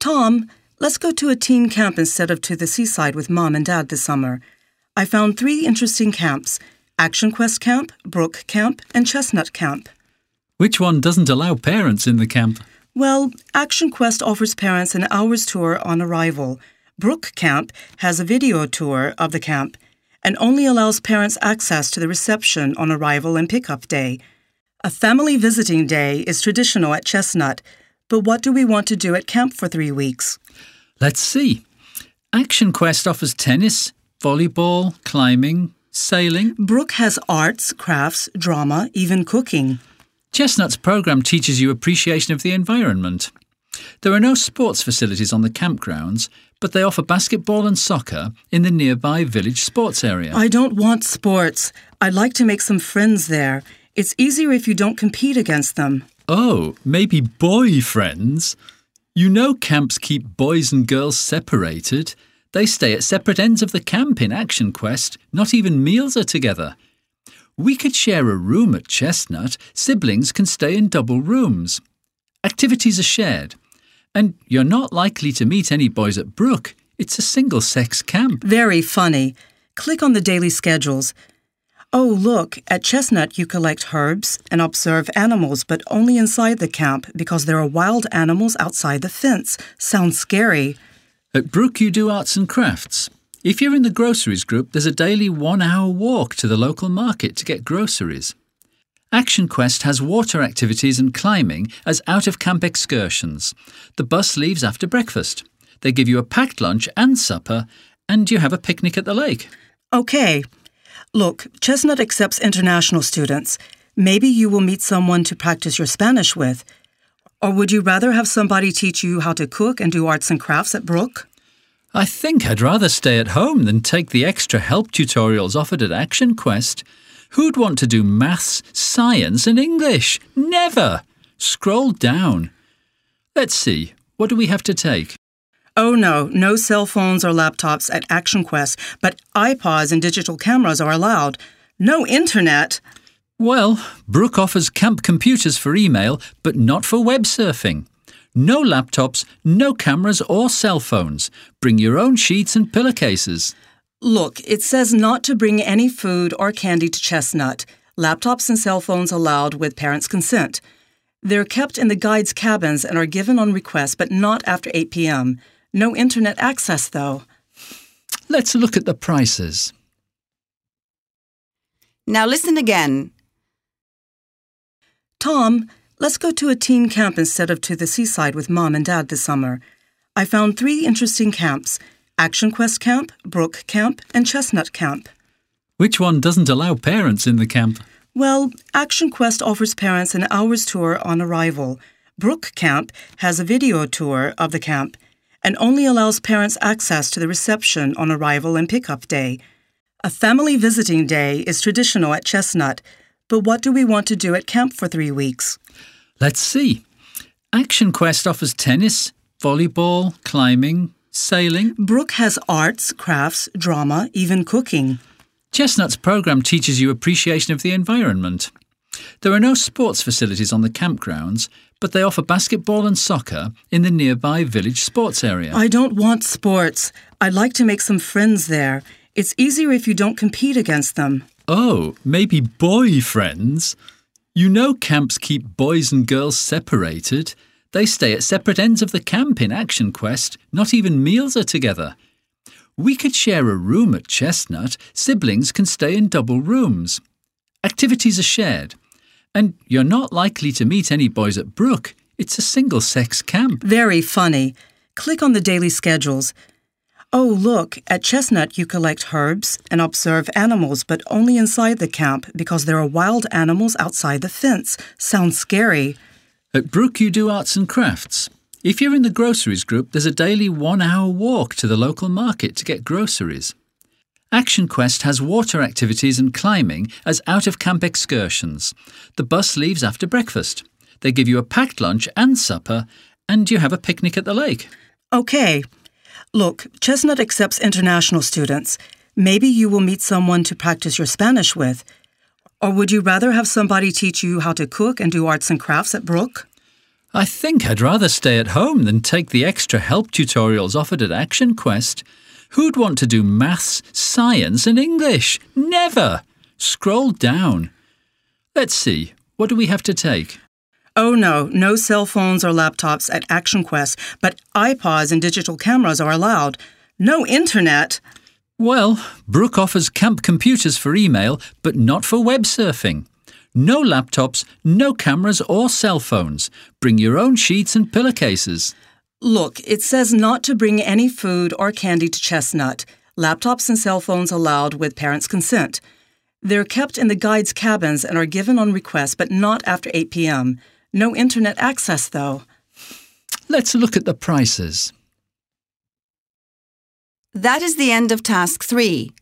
Tom, let's go to a teen camp instead of to the seaside with mom and dad this summer. I found three interesting camps Action Quest Camp, Brook Camp, and Chestnut Camp. Which one doesn't allow parents in the camp? Well, Action Quest offers parents an hour's tour on arrival. Brook Camp has a video tour of the camp and only allows parents access to the reception on arrival and pickup day. A family visiting day is traditional at Chestnut, but what do we want to do at camp for three weeks? Let's see. Action Quest offers tennis, volleyball, climbing, sailing. Brook has arts, crafts, drama, even cooking. Chestnut's program teaches you appreciation of the environment. There are no sports facilities on the campgrounds, but they offer basketball and soccer in the nearby village sports area. I don't want sports. I'd like to make some friends there. It's easier if you don't compete against them. Oh, maybe boyfriends? You know camps keep boys and girls separated. They stay at separate ends of the camp in Action Quest. Not even meals are together. We could share a room at Chestnut. Siblings can stay in double rooms. Activities are shared. And you're not likely to meet any boys at Brook. It's a single sex camp. Very funny. Click on the daily schedules. Oh, look, at Chestnut you collect herbs and observe animals, but only inside the camp because there are wild animals outside the fence. Sounds scary. At Brook, you do arts and crafts. If you're in the groceries group, there's a daily one hour walk to the local market to get groceries. Action Quest has water activities and climbing as out of camp excursions. The bus leaves after breakfast. They give you a packed lunch and supper, and you have a picnic at the lake. Okay. Look, Chestnut accepts international students. Maybe you will meet someone to practice your Spanish with. Or would you rather have somebody teach you how to cook and do arts and crafts at Brook? I think I'd rather stay at home than take the extra help tutorials offered at Action Quest. Who'd want to do maths, science, and English? Never! Scroll down. Let's see, what do we have to take? Oh no, no cell phones or laptops at Action Quest, but iPods and digital cameras are allowed. No internet. Well, Brook offers camp computers for email, but not for web surfing. No laptops, no cameras or cell phones. Bring your own sheets and pillowcases. Look, it says not to bring any food or candy to Chestnut. Laptops and cell phones allowed with parents' consent. They're kept in the guides' cabins and are given on request, but not after 8 p.m. No internet access, though. Let's look at the prices. Now listen again. Tom, let's go to a teen camp instead of to the seaside with mom and dad this summer. I found three interesting camps Action Quest Camp, Brook Camp, and Chestnut Camp. Which one doesn't allow parents in the camp? Well, Action Quest offers parents an hour's tour on arrival. Brook Camp has a video tour of the camp and only allows parents access to the reception on arrival and pickup day. A family visiting day is traditional at Chestnut, but what do we want to do at camp for three weeks? Let's see. Action Quest offers tennis, volleyball, climbing, sailing. Brook has arts, crafts, drama, even cooking. Chestnut's program teaches you appreciation of the environment. There are no sports facilities on the campgrounds, but they offer basketball and soccer in the nearby village sports area. I don't want sports. I'd like to make some friends there. It's easier if you don't compete against them. Oh, maybe boy friends? You know camps keep boys and girls separated. They stay at separate ends of the camp in Action Quest. Not even meals are together. We could share a room at Chestnut. Siblings can stay in double rooms. Activities are shared. And you're not likely to meet any boys at Brook. It's a single sex camp. Very funny. Click on the daily schedules. Oh, look, at Chestnut you collect herbs and observe animals, but only inside the camp because there are wild animals outside the fence. Sounds scary. At Brook, you do arts and crafts. If you're in the groceries group, there's a daily one hour walk to the local market to get groceries. Action Quest has water activities and climbing as out of camp excursions. The bus leaves after breakfast. They give you a packed lunch and supper, and you have a picnic at the lake. Okay. Look, Chestnut accepts international students. Maybe you will meet someone to practice your Spanish with. Or would you rather have somebody teach you how to cook and do arts and crafts at Brook? I think I'd rather stay at home than take the extra help tutorials offered at Action Quest. Who'd want to do maths, science, and English? Never! Scroll down. Let's see, what do we have to take? Oh no, no cell phones or laptops at Action Quest, but iPods and digital cameras are allowed. No internet. Well, Brook offers camp computers for email, but not for web surfing. No laptops, no cameras or cell phones. Bring your own sheets and pillowcases. Look, it says not to bring any food or candy to Chestnut. Laptops and cell phones allowed with parents' consent. They're kept in the guides' cabins and are given on request, but not after 8 p.m. No internet access, though. Let's look at the prices. That is the end of task three.